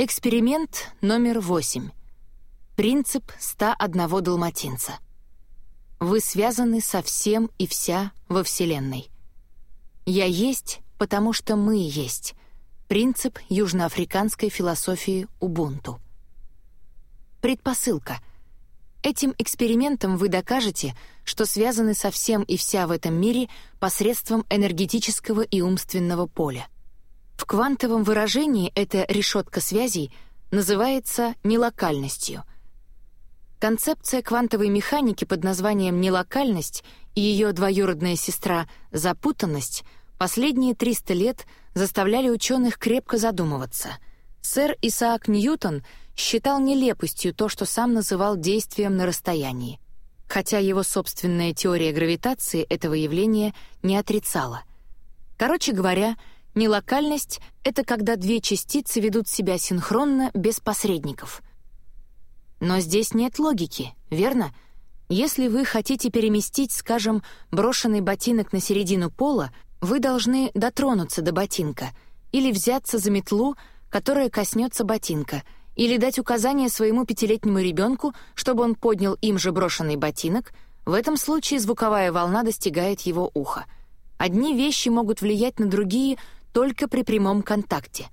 Эксперимент номер восемь. Принцип 101 далматинца. Вы связаны со всем и вся во Вселенной. «Я есть, потому что мы есть» — принцип южноафриканской философии Убунту. Предпосылка. Этим экспериментом вы докажете, что связаны со всем и вся в этом мире посредством энергетического и умственного поля. В квантовом выражении эта решетка связей называется нелокальностью — Концепция квантовой механики под названием «нелокальность» и ее двоюродная сестра «запутанность» последние 300 лет заставляли ученых крепко задумываться. Сэр Исаак Ньютон считал нелепостью то, что сам называл действием на расстоянии, хотя его собственная теория гравитации этого явления не отрицала. Короче говоря, нелокальность — это когда две частицы ведут себя синхронно без посредников — но здесь нет логики, верно? Если вы хотите переместить, скажем, брошенный ботинок на середину пола, вы должны дотронуться до ботинка или взяться за метлу, которая коснется ботинка, или дать указание своему пятилетнему ребенку, чтобы он поднял им же брошенный ботинок. В этом случае звуковая волна достигает его уха. Одни вещи могут влиять на другие только при прямом контакте.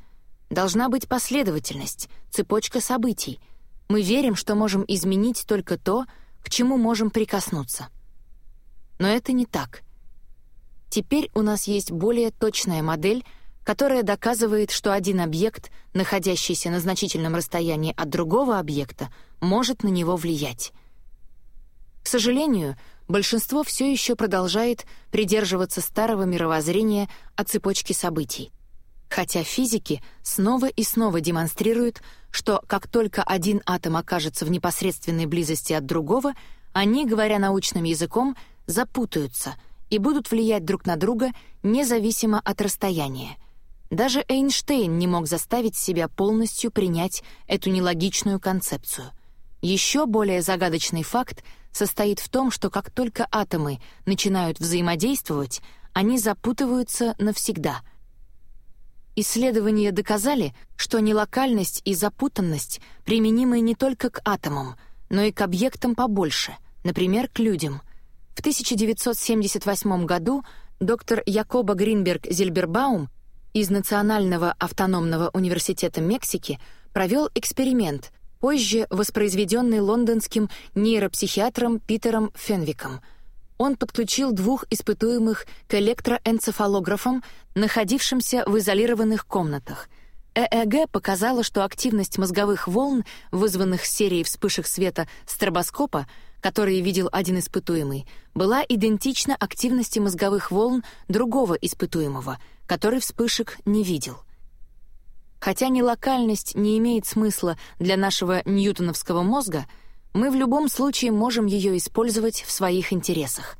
Должна быть последовательность, цепочка событий — мы верим, что можем изменить только то, к чему можем прикоснуться. Но это не так. Теперь у нас есть более точная модель, которая доказывает, что один объект, находящийся на значительном расстоянии от другого объекта, может на него влиять. К сожалению, большинство все еще продолжает придерживаться старого мировоззрения о цепочке событий хотя физики снова и снова демонстрируют, что как только один атом окажется в непосредственной близости от другого, они, говоря научным языком, запутаются и будут влиять друг на друга независимо от расстояния. Даже Эйнштейн не мог заставить себя полностью принять эту нелогичную концепцию. Еще более загадочный факт состоит в том, что как только атомы начинают взаимодействовать, они запутываются навсегда — Исследования доказали, что нелокальность и запутанность применимы не только к атомам, но и к объектам побольше, например, к людям. В 1978 году доктор Якоба Гринберг Зильбербаум из Национального автономного университета Мексики провел эксперимент, позже воспроизведенный лондонским нейропсихиатром Питером Фенвиком — он подключил двух испытуемых к электроэнцефалографам, находившимся в изолированных комнатах. ЭЭГ показала, что активность мозговых волн, вызванных серией вспышек света стробоскопа, которые видел один испытуемый, была идентична активности мозговых волн другого испытуемого, который вспышек не видел. Хотя нелокальность не имеет смысла для нашего ньютоновского мозга — мы в любом случае можем ее использовать в своих интересах.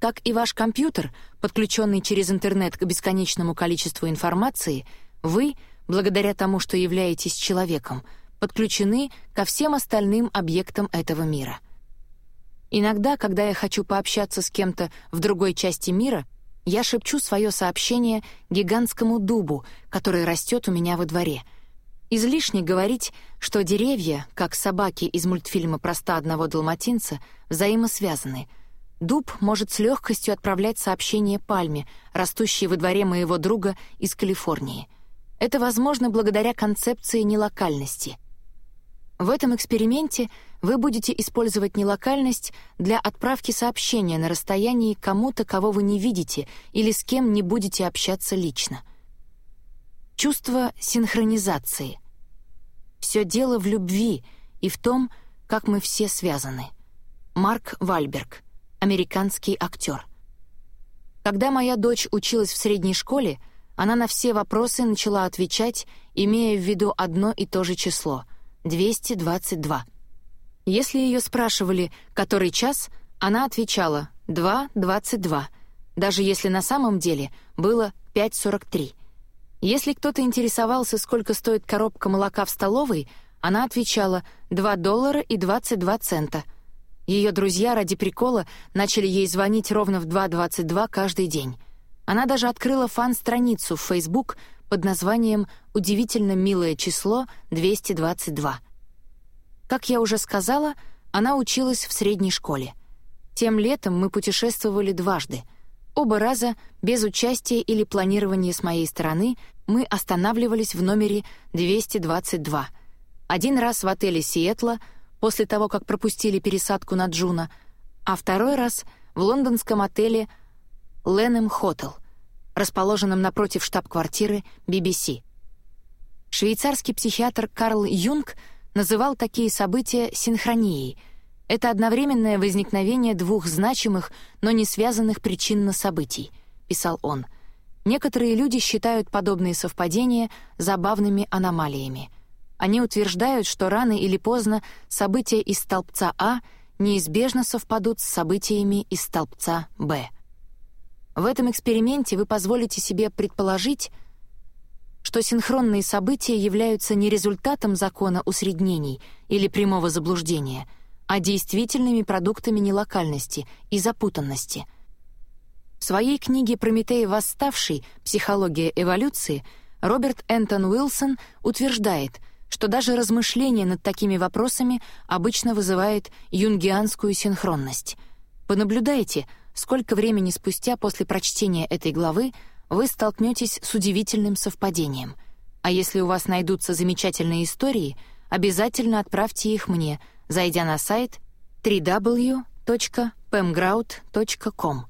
Как и ваш компьютер, подключенный через интернет к бесконечному количеству информации, вы, благодаря тому, что являетесь человеком, подключены ко всем остальным объектам этого мира. Иногда, когда я хочу пообщаться с кем-то в другой части мира, я шепчу свое сообщение гигантскому дубу, который растет у меня во дворе — Излишне говорить, что деревья, как собаки из мультфильма «Проста одного далматинца», взаимосвязаны. Дуб может с легкостью отправлять сообщение пальме, растущей во дворе моего друга из Калифорнии. Это возможно благодаря концепции нелокальности. В этом эксперименте вы будете использовать нелокальность для отправки сообщения на расстоянии кому-то, кого вы не видите или с кем не будете общаться лично. Чувство синхронизации. Все дело в любви и в том, как мы все связаны. Марк Вальберг, американский актер. Когда моя дочь училась в средней школе, она на все вопросы начала отвечать, имея в виду одно и то же число — 222. Если ее спрашивали, который час, она отвечала 2.22, даже если на самом деле было 5.43. Если кто-то интересовался, сколько стоит коробка молока в столовой, она отвечала «2 доллара и 22 цента». Ее друзья ради прикола начали ей звонить ровно в 2.22 каждый день. Она даже открыла фан-страницу в Facebook, под названием «Удивительно милое число 222». Как я уже сказала, она училась в средней школе. Тем летом мы путешествовали дважды. Оба раза, без участия или планирования с моей стороны, мы останавливались в номере 222. Один раз в отеле Сиэтла, после того, как пропустили пересадку на Джуна, а второй раз в лондонском отеле Ленем Хотел, расположенном напротив штаб-квартиры BBC. Швейцарский психиатр Карл Юнг называл такие события синхронией — это одновременное возникновение двух значимых, но не связанных причинно-событий, писал он. Некоторые люди считают подобные совпадения забавными аномалиями. Они утверждают, что рано или поздно события из столбца А неизбежно совпадут с событиями из столбца Б. В этом эксперименте вы позволите себе предположить, что синхронные события являются не результатом закона усреднений или прямого заблуждения — а действительными продуктами нелокальности и запутанности. В своей книге «Прометей восставший. Психология эволюции» Роберт Энтон Уилсон утверждает, что даже размышление над такими вопросами обычно вызывает юнгианскую синхронность. Понаблюдайте, сколько времени спустя после прочтения этой главы вы столкнетесь с удивительным совпадением. А если у вас найдутся замечательные истории, обязательно отправьте их мне — зайдя на сайт www.pemgrout.com.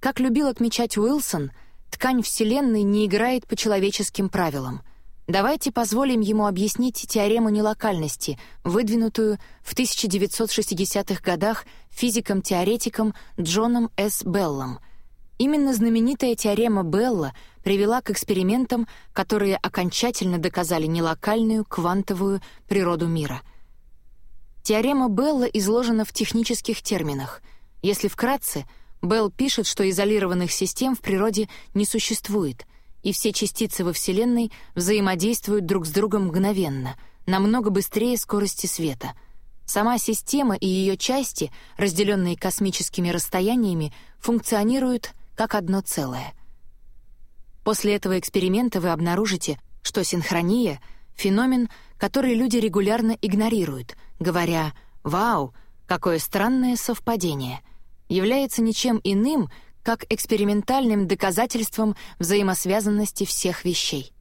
Как любил отмечать Уилсон, ткань Вселенной не играет по человеческим правилам. Давайте позволим ему объяснить теорему нелокальности, выдвинутую в 1960-х годах физиком-теоретиком Джоном С. Беллом. Именно знаменитая теорема Белла привела к экспериментам, которые окончательно доказали нелокальную квантовую природу мира — Теорема Белла изложена в технических терминах. Если вкратце, Белл пишет, что изолированных систем в природе не существует, и все частицы во Вселенной взаимодействуют друг с другом мгновенно, намного быстрее скорости света. Сама система и ее части, разделенные космическими расстояниями, функционируют как одно целое. После этого эксперимента вы обнаружите, что синхрония — феномен, который люди регулярно игнорируют — говоря «Вау, какое странное совпадение», является ничем иным, как экспериментальным доказательством взаимосвязанности всех вещей.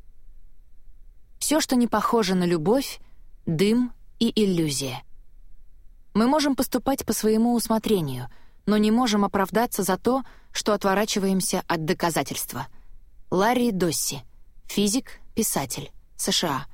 Все, что не похоже на любовь, дым и иллюзия. Мы можем поступать по своему усмотрению, но не можем оправдаться за то, что отворачиваемся от доказательства. Ларри Досси, физик, писатель, США.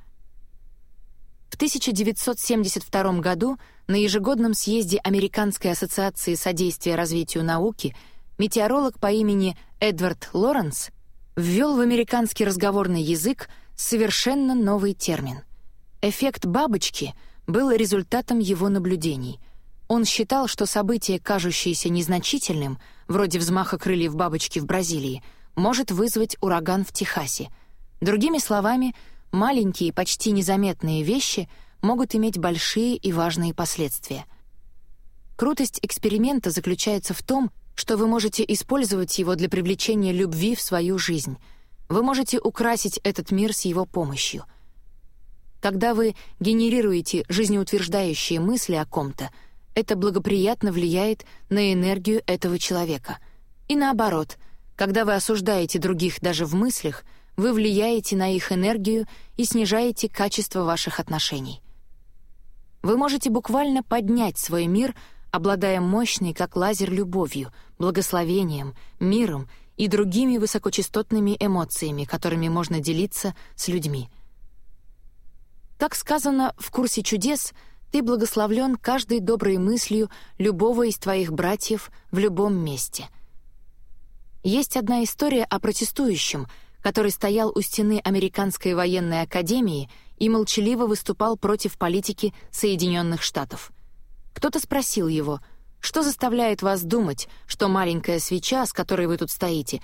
В 1972 году на ежегодном съезде Американской ассоциации содействия развитию науки метеоролог по имени Эдвард Лоренс ввел в американский разговорный язык совершенно новый термин. Эффект бабочки был результатом его наблюдений. Он считал, что событие, кажущееся незначительным, вроде взмаха крыльев бабочки в Бразилии, может вызвать ураган в Техасе. Другими словами, маленькие, почти незаметные вещи могут иметь большие и важные последствия. Крутость эксперимента заключается в том, что вы можете использовать его для привлечения любви в свою жизнь. Вы можете украсить этот мир с его помощью. Когда вы генерируете жизнеутверждающие мысли о ком-то, это благоприятно влияет на энергию этого человека. И наоборот, когда вы осуждаете других даже в мыслях — вы влияете на их энергию и снижаете качество ваших отношений. Вы можете буквально поднять свой мир, обладая мощной, как лазер, любовью, благословением, миром и другими высокочастотными эмоциями, которыми можно делиться с людьми. Как сказано в курсе чудес, ты благословлен каждой доброй мыслью любого из твоих братьев в любом месте. Есть одна история о протестующем — который стоял у стены Американской военной академии и молчаливо выступал против политики Соединенных Штатов. Кто-то спросил его, что заставляет вас думать, что маленькая свеча, с которой вы тут стоите,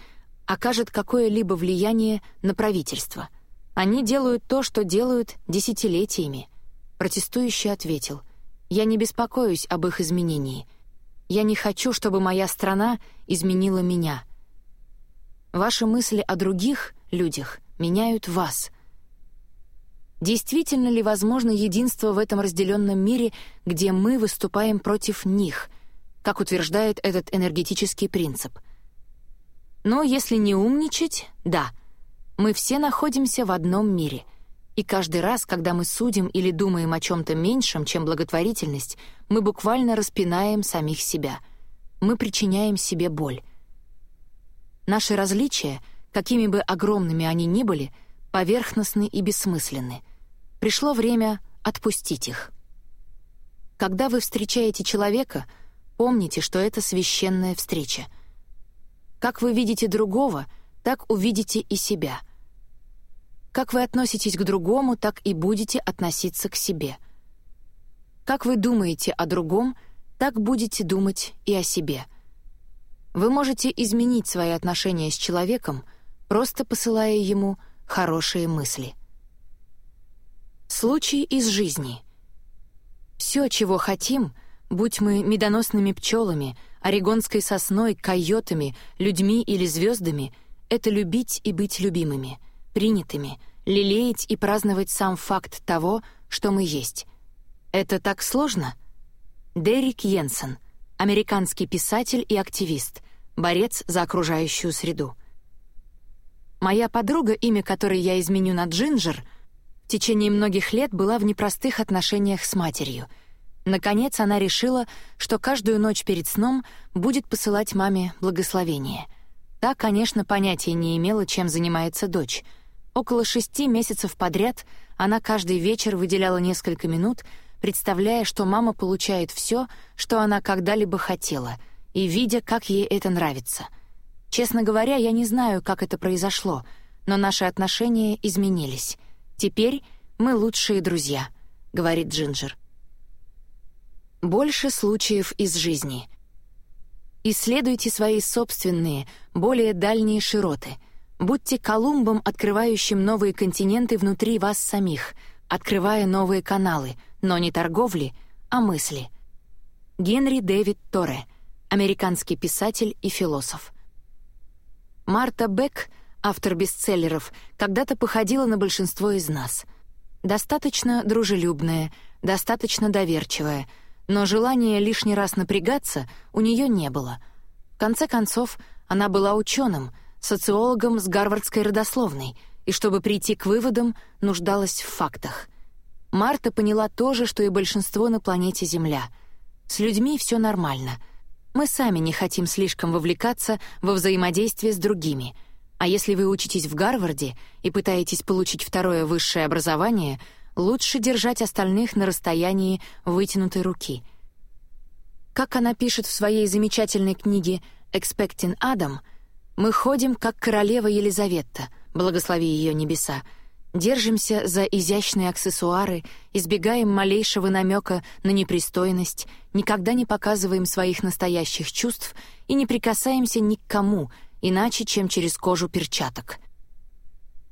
окажет какое-либо влияние на правительство. Они делают то, что делают десятилетиями. Протестующий ответил, «Я не беспокоюсь об их изменении. Я не хочу, чтобы моя страна изменила меня». Ваши мысли о других людях меняют вас. Действительно ли возможно единство в этом разделенном мире, где мы выступаем против них, как утверждает этот энергетический принцип? Но если не умничать, да, мы все находимся в одном мире — и каждый раз, когда мы судим или думаем о чем-то меньшем, чем благотворительность, мы буквально распинаем самих себя. Мы причиняем себе боль. Наши различия, какими бы огромными они ни были, поверхностны и бессмысленны. Пришло время отпустить их. Когда вы встречаете человека, помните, что это священная встреча. Как вы видите другого, так увидите и себя — как вы относитесь к другому, так и будете относиться к себе. Как вы думаете о другом, так будете думать и о себе. Вы можете изменить свои отношения с человеком, просто посылая ему хорошие мысли. Случай из жизни. Все, чего хотим, будь мы медоносными пчелами, орегонской сосной, койотами, людьми или звездами, это любить и быть любимыми — принятыми, лелеять и праздновать сам факт того, что мы есть. Это так сложно? Дерек Йенсен, американский писатель и активист, борец за окружающую среду. Моя подруга, имя которой я изменю на Джинджер, в течение многих лет была в непростых отношениях с матерью. Наконец она решила, что каждую ночь перед сном будет посылать маме благословение. Та, конечно, понятия не имела, чем занимается дочь — Около шести месяцев подряд она каждый вечер выделяла несколько минут, представляя, что мама получает все, что она когда-либо хотела, и видя, как ей это нравится. Честно говоря, я не знаю, как это произошло, но наши отношения изменились. Теперь мы лучшие друзья, говорит Джинджер. Больше случаев из жизни. Исследуйте свои собственные, более дальние широты — Будьте Колумбом, открывающим новые континенты внутри вас самих, открывая новые каналы, но не торговли, а мысли. Генри Дэвид Торе, американский писатель и философ. Марта Бек, автор бестселлеров, когда-то походила на большинство из нас. Достаточно дружелюбная, достаточно доверчивая, но желания лишний раз напрягаться у нее не было. В конце концов, она была ученым — социологом с гарвардской родословной, и чтобы прийти к выводам, нуждалась в фактах. Марта поняла то же, что и большинство на планете Земля. С людьми все нормально. Мы сами не хотим слишком вовлекаться во взаимодействие с другими. А если вы учитесь в Гарварде и пытаетесь получить второе высшее образование, лучше держать остальных на расстоянии вытянутой руки. Как она пишет в своей замечательной книге «Expecting Adam», мы ходим, как королева Елизавета, благослови ее небеса, держимся за изящные аксессуары, избегаем малейшего намека на непристойность, никогда не показываем своих настоящих чувств и не прикасаемся ни к кому, иначе, чем через кожу перчаток.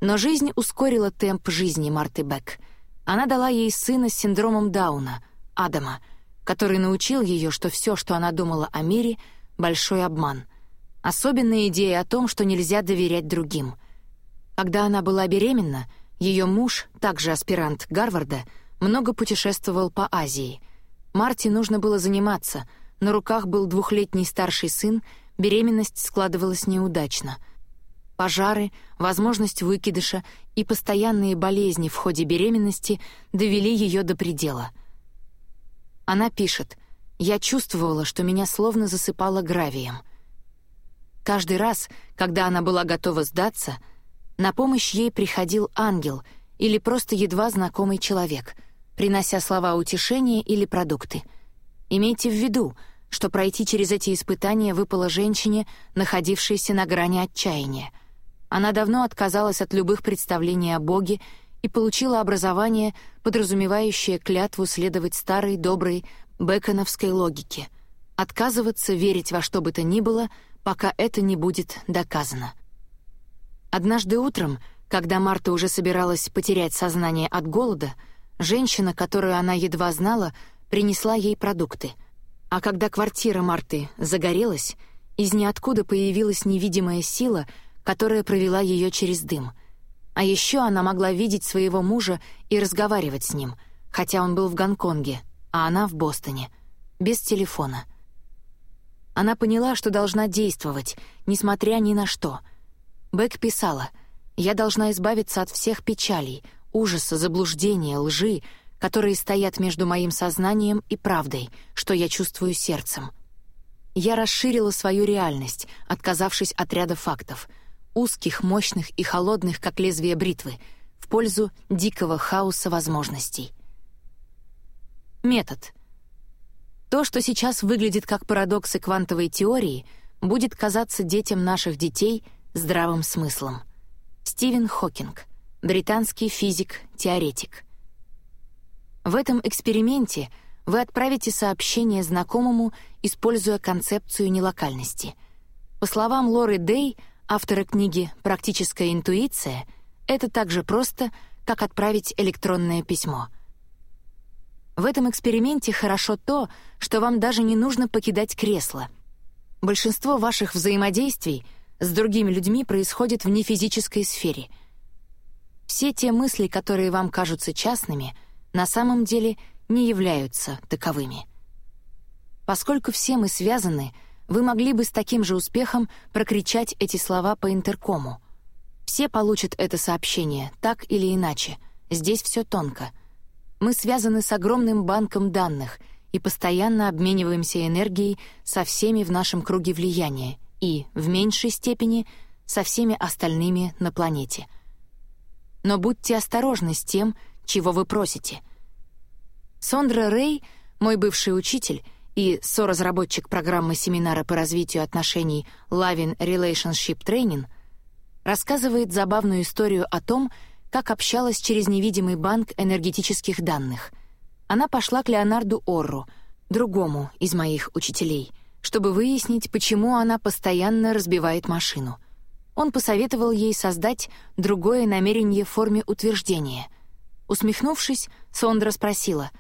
Но жизнь ускорила темп жизни Марты Бек. Она дала ей сына с синдромом Дауна, Адама, который научил ее, что все, что она думала о мире, — большой обман — Особенная идея о том, что нельзя доверять другим. Когда она была беременна, ее муж, также аспирант Гарварда, много путешествовал по Азии. Марти нужно было заниматься, на руках был двухлетний старший сын, беременность складывалась неудачно. Пожары, возможность выкидыша и постоянные болезни в ходе беременности довели ее до предела. Она пишет, «Я чувствовала, что меня словно засыпало гравием. Каждый раз, когда она была готова сдаться, на помощь ей приходил ангел или просто едва знакомый человек, принося слова утешения или продукты. Имейте в виду, что пройти через эти испытания выпало женщине, находившейся на грани отчаяния. Она давно отказалась от любых представлений о Боге и получила образование, подразумевающее клятву следовать старой доброй беконовской логике — отказываться верить во что бы то ни было — пока это не будет доказано. Однажды утром, когда Марта уже собиралась потерять сознание от голода, женщина, которую она едва знала, принесла ей продукты. А когда квартира Марты загорелась, из ниоткуда появилась невидимая сила, которая провела ее через дым. А еще она могла видеть своего мужа и разговаривать с ним, хотя он был в Гонконге, а она в Бостоне, без телефона. Она поняла, что должна действовать, несмотря ни на что. Бэк писала, «Я должна избавиться от всех печалей, ужаса, заблуждения, лжи, которые стоят между моим сознанием и правдой, что я чувствую сердцем. Я расширила свою реальность, отказавшись от ряда фактов, узких, мощных и холодных, как лезвие бритвы, в пользу дикого хаоса возможностей. Метод. То, что сейчас выглядит как парадоксы квантовой теории, будет казаться детям наших детей здравым смыслом. Стивен Хокинг, британский физик-теоретик. В этом эксперименте вы отправите сообщение знакомому, используя концепцию нелокальности. По словам Лоры Дей, автора книги «Практическая интуиция», это так же просто, как отправить электронное письмо. В этом эксперименте хорошо то, что вам даже не нужно покидать кресло. Большинство ваших взаимодействий с другими людьми происходит в нефизической сфере. Все те мысли, которые вам кажутся частными — на самом деле не являются таковыми. Поскольку все мы связаны, вы могли бы с таким же успехом прокричать эти слова по интеркому. Все получат это сообщение, так или иначе. Здесь все тонко. Мы связаны с огромным банком данных и постоянно обмениваемся энергией со всеми в нашем круге влияния и, в меньшей степени, со всеми остальными на планете. Но будьте осторожны с тем, чего вы просите. Сондра Рэй, мой бывший учитель и соразработчик программы семинара по развитию отношений Loving Relationship Training, рассказывает забавную историю о том, как общалась через невидимый банк энергетических данных. Она пошла к Леонарду Орру, другому из моих учителей, чтобы выяснить, почему она постоянно разбивает машину. Он посоветовал ей создать другое намерение в форме утверждения — Усмехнувшись, Сондра спросила.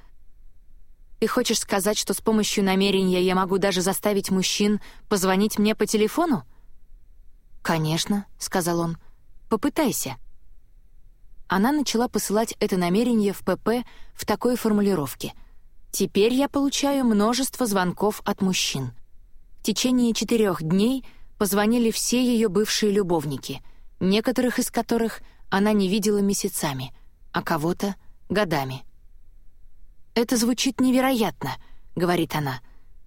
«Ты хочешь сказать, что с помощью намерения я могу даже заставить мужчин позвонить мне по телефону?» «Конечно», — сказал он. «Попытайся». Она начала посылать это намерение в ПП в такой формулировке. «Теперь я получаю множество звонков от мужчин». В течение четырех дней позвонили все ее бывшие любовники, некоторых из которых она не видела месяцами — а кого-то — годами. «Это звучит невероятно», — говорит она.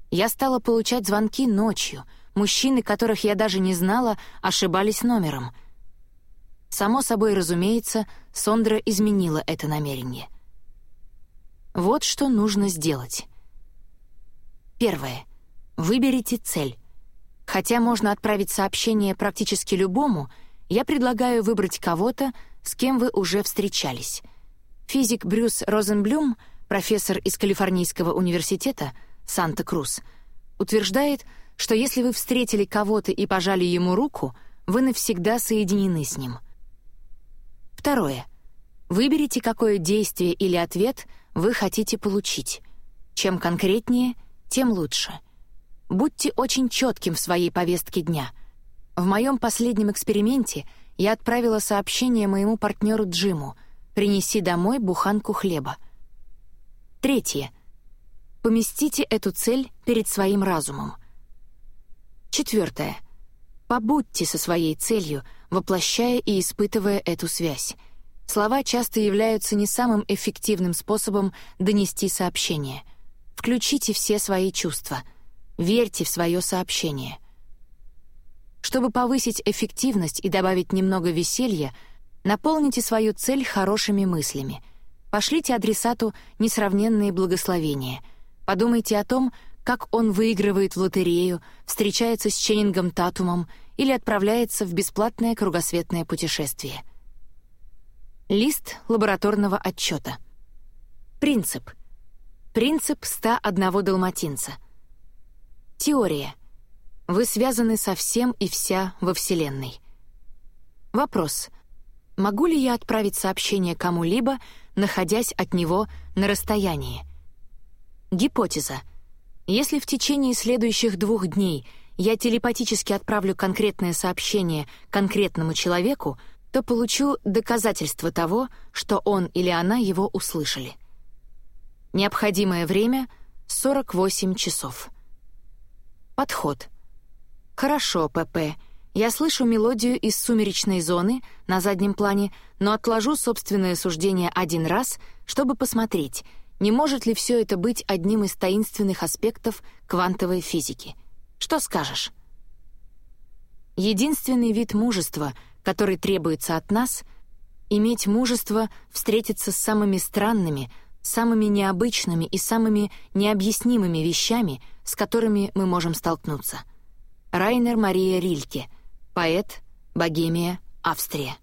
«Я стала получать звонки ночью. Мужчины, которых я даже не знала, ошибались номером». Само собой разумеется, Сондра изменила это намерение. Вот что нужно сделать. Первое. Выберите цель. Хотя можно отправить сообщение практически любому, я предлагаю выбрать кого-то, с кем вы уже встречались. Физик Брюс Розенблюм, профессор из Калифорнийского университета Санта-Крус, утверждает, что если вы встретили кого-то и пожали ему руку, вы навсегда соединены с ним. Второе. Выберите, какое действие или ответ вы хотите получить. Чем конкретнее, тем лучше. Будьте очень четким в своей повестке дня. В моем последнем эксперименте — я отправила сообщение моему партнеру Джиму «Принеси домой буханку хлеба». Третье. Поместите эту цель перед своим разумом. Четвертое. Побудьте со своей целью, воплощая и испытывая эту связь. Слова часто являются не самым эффективным способом донести сообщение. Включите все свои чувства. Верьте в свое сообщение. Чтобы повысить эффективность и добавить немного веселья, наполните свою цель хорошими мыслями. Пошлите адресату несравненные благословения. Подумайте о том, как он выигрывает в лотерею, встречается с Ченнингом Татумом или отправляется в бесплатное кругосветное путешествие. Лист лабораторного отчета. Принцип. Принцип 101 далматинца. Теория — вы связаны со всем и вся во Вселенной. Вопрос. Могу ли я отправить сообщение кому-либо, находясь от него на расстоянии? Гипотеза. Если в течение следующих двух дней я телепатически отправлю конкретное сообщение конкретному человеку, то получу доказательство того, что он или она его услышали. Необходимое время — 48 часов. Подход. Хорошо, ПП. Я слышу мелодию из «Сумеречной зоны» на заднем плане, но отложу собственное суждение один раз, чтобы посмотреть, не может ли все это быть одним из таинственных аспектов квантовой физики. Что скажешь? Единственный вид мужества, который требуется от нас — иметь мужество встретиться с самыми странными, самыми необычными и самыми необъяснимыми вещами, с которыми мы можем столкнуться. Райнер Мария Рильке, поэт, Богемия, Австрия.